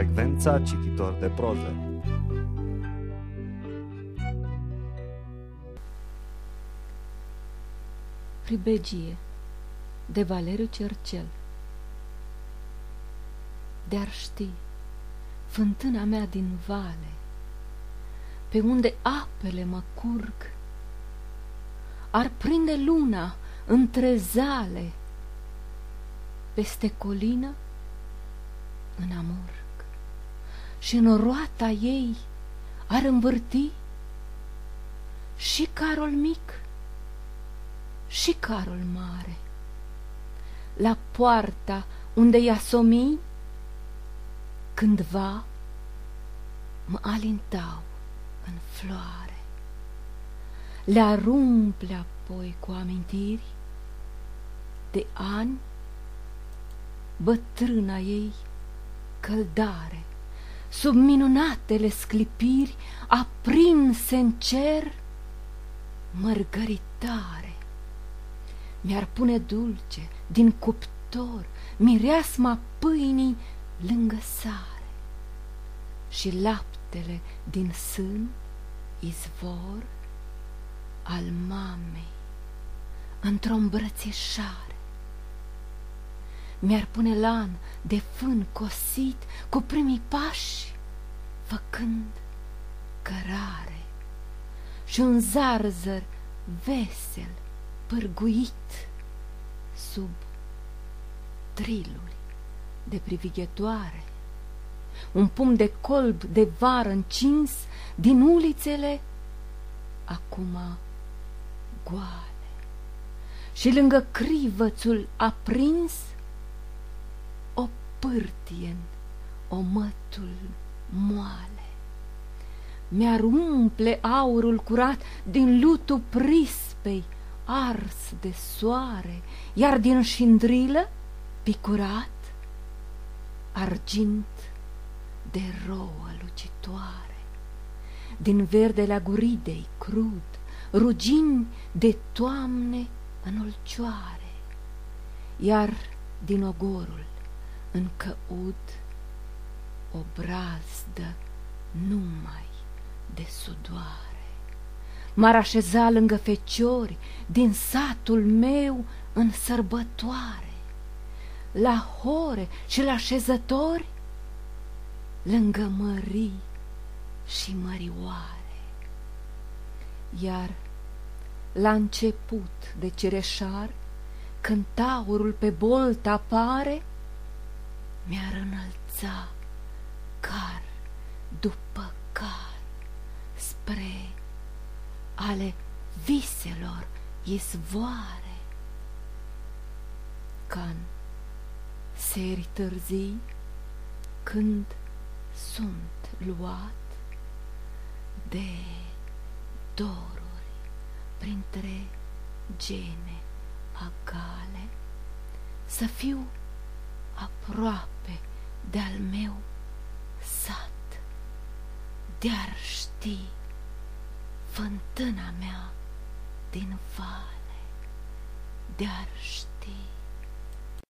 Constanța, cititor de proză. Pribegie de Valeriu Cercel De-ar ști fântâna mea din vale, Pe unde apele mă curg, Ar prinde luna între zale, Peste colină în amurg, Și în roata ei ar învârti și carul mic și carul mare. La poarta unde i-a somii, cândva mă alintau în floare. Le arumple apoi cu amintiri de ani bătrâna ei căldare, sub minunatele sclipiri aprinse în cer mărgăritare. Mi-ar pune dulce din cuptor mireasma pâinii lângă sare și laptele din sân izvor al mamei într-o îmbrățișare. Mi-ar pune lan de fân cosit cu primii pași, făcând cărare și un zarzăr vesel pârguit sub triluri de privighetoare, un pum de colb de vară încins din ulițele acum goale. Și lângă crivățul aprins o pârtie o mătul moale. Mi-ar umple aurul curat din lutul prispei ars de soare, iar din șindrilă picurat argint de rouă lucitoare, din verdele aguridei crud, rugini de toamne în ulcioare, iar din ogorul în căud o brazdă numai de sudoare. M-ar așeza lângă feciori din satul meu în sărbătoare, la hore și la șezători, lângă mării și mărioare. Iar la început de cereșar, când taurul pe bolt apare, mi-ar înălța car după car spre ale viselor izvoare. Can seri târzii, când sunt luat de doruri printre gene agale, să fiu aproape de-al meu sat, de-ar ști fântâna mea din vale, de-ar ști.